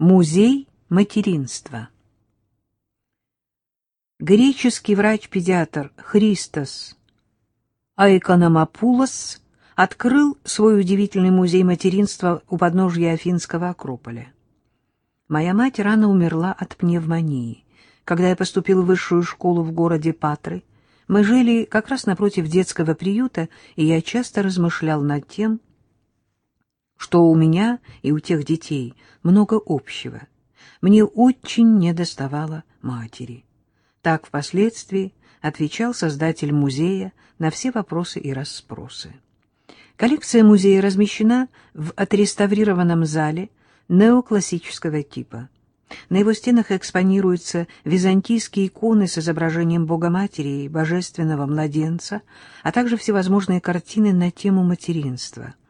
Музей материнства. Греческий врач-педиатр Христос Аэкономопулос открыл свой удивительный музей материнства у подножья Афинского Акрополя. Моя мать рано умерла от пневмонии. Когда я поступил в высшую школу в городе Патры, мы жили как раз напротив детского приюта, и я часто размышлял над тем, что у меня и у тех детей много общего. Мне очень недоставало матери. Так впоследствии отвечал создатель музея на все вопросы и расспросы. Коллекция музея размещена в отреставрированном зале неоклассического типа. На его стенах экспонируются византийские иконы с изображением Богоматери и Божественного Младенца, а также всевозможные картины на тему материнства –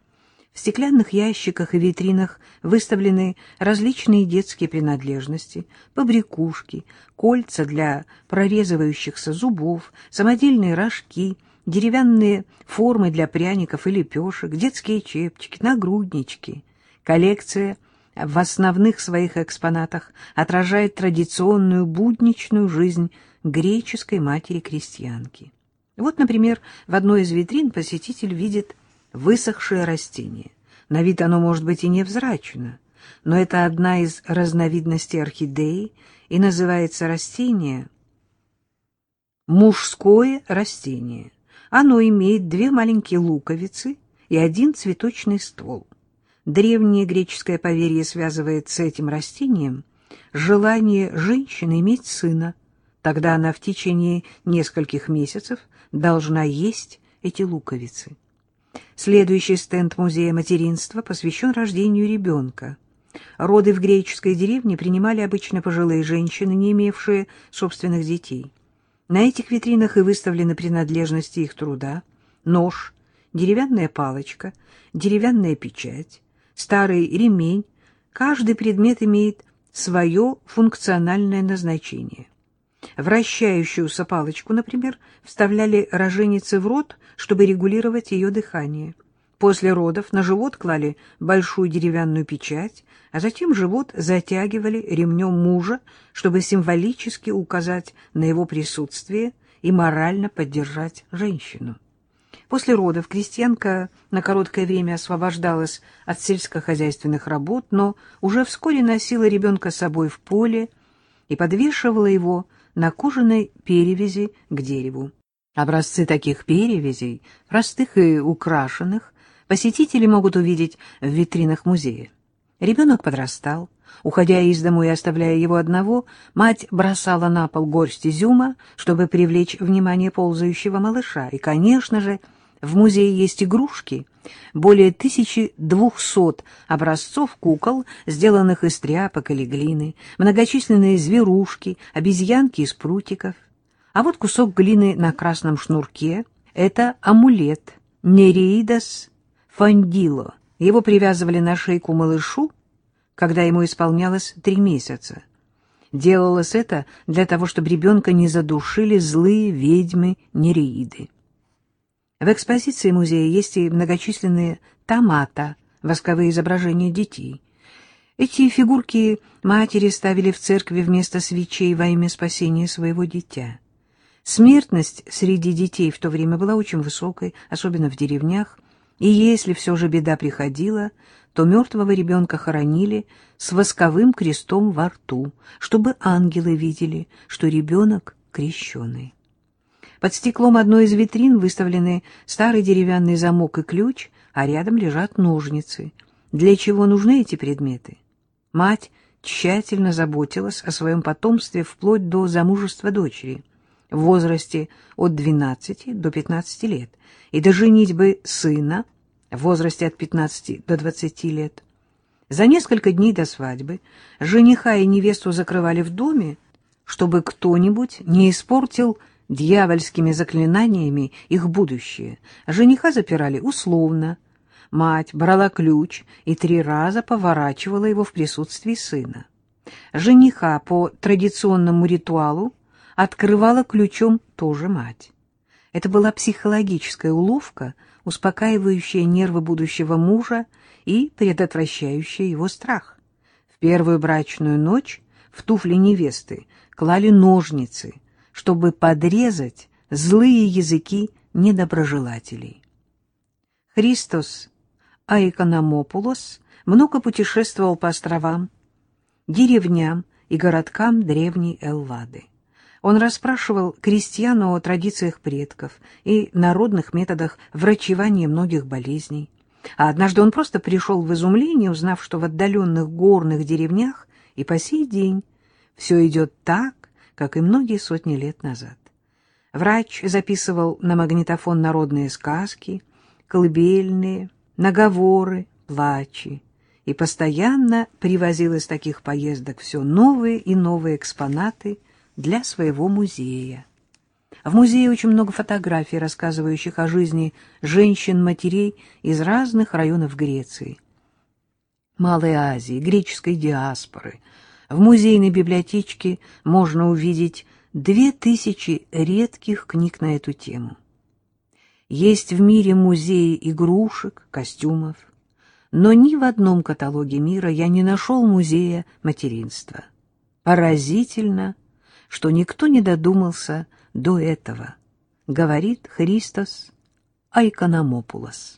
в стеклянных ящиках и витринах выставлены различные детские принадлежности, побрякушки, кольца для прорезывающихся зубов, самодельные рожки, деревянные формы для пряников и лепешек, детские чепчики, нагруднички. Коллекция в основных своих экспонатах отражает традиционную будничную жизнь греческой матери-крестьянки. Вот, например, в одной из витрин посетитель видит высохшее растение. На вид оно может быть и невзрачно, но это одна из разновидностей орхидеи и называется растение мужское растение. Оно имеет две маленькие луковицы и один цветочный ствол. Древнее греческое поверье связывает с этим растением желание женщины иметь сына. Тогда она в течение нескольких месяцев должна есть эти луковицы. Следующий стенд Музея материнства посвящен рождению ребенка. Роды в греческой деревне принимали обычно пожилые женщины, не имевшие собственных детей. На этих витринах и выставлены принадлежности их труда, нож, деревянная палочка, деревянная печать, старый ремень. Каждый предмет имеет свое функциональное назначение. Вращающуюся палочку, например, вставляли роженице в рот, чтобы регулировать ее дыхание. После родов на живот клали большую деревянную печать, а затем живот затягивали ремнем мужа, чтобы символически указать на его присутствие и морально поддержать женщину. После родов крестьянка на короткое время освобождалась от сельскохозяйственных работ, но уже вскоре носила ребенка с собой в поле и подвешивала его на кожаной перевязи к дереву. Образцы таких перевязей, простых и украшенных, посетители могут увидеть в витринах музея. Ребенок подрастал. Уходя из дому и оставляя его одного, мать бросала на пол горсть изюма, чтобы привлечь внимание ползающего малыша. И, конечно же, в музее есть игрушки, более 1200 образцов кукол, сделанных из тряпок или глины, многочисленные зверушки, обезьянки из прутиков. А вот кусок глины на красном шнурке — это амулет Нереидас фандило. Его привязывали на шейку малышу, когда ему исполнялось три месяца. Делалось это для того, чтобы ребенка не задушили злые ведьмы-нереиды. В экспозиции музея есть и многочисленные томата, восковые изображения детей. Эти фигурки матери ставили в церкви вместо свечей во имя спасения своего дитя. Смертность среди детей в то время была очень высокой, особенно в деревнях, и если все же беда приходила, то мертвого ребенка хоронили с восковым крестом во рту, чтобы ангелы видели, что ребенок крещеный. Под стеклом одной из витрин выставлены старый деревянный замок и ключ, а рядом лежат ножницы. Для чего нужны эти предметы? Мать тщательно заботилась о своем потомстве вплоть до замужества дочери в возрасте от 12 до 15 лет и до женитьбы сына в возрасте от 15 до 20 лет. За несколько дней до свадьбы жениха и невесту закрывали в доме, чтобы кто-нибудь не испортил дьявольскими заклинаниями их будущее. Жениха запирали условно. Мать брала ключ и три раза поворачивала его в присутствии сына. Жениха по традиционному ритуалу открывала ключом тоже мать. Это была психологическая уловка, успокаивающая нервы будущего мужа и предотвращающая его страх. В первую брачную ночь в туфли невесты клали ножницы, чтобы подрезать злые языки недоброжелателей. Христос Аикономопулос много путешествовал по островам, деревням и городкам древней Эллады. Он расспрашивал крестьян о традициях предков и народных методах врачевания многих болезней. А однажды он просто пришел в изумление, узнав, что в отдаленных горных деревнях и по сей день все идет так, как и многие сотни лет назад. Врач записывал на магнитофон народные сказки, колыбельные, наговоры, плачи и постоянно привозил из таких поездок все новые и новые экспонаты для своего музея. В музее очень много фотографий, рассказывающих о жизни женщин-матерей из разных районов Греции, Малой Азии, греческой диаспоры. В музейной библиотечке можно увидеть две тысячи редких книг на эту тему. Есть в мире музеи игрушек, костюмов, но ни в одном каталоге мира я не нашел музея материнства. Поразительно, что никто не додумался до этого, говорит Христос Айкономопулос.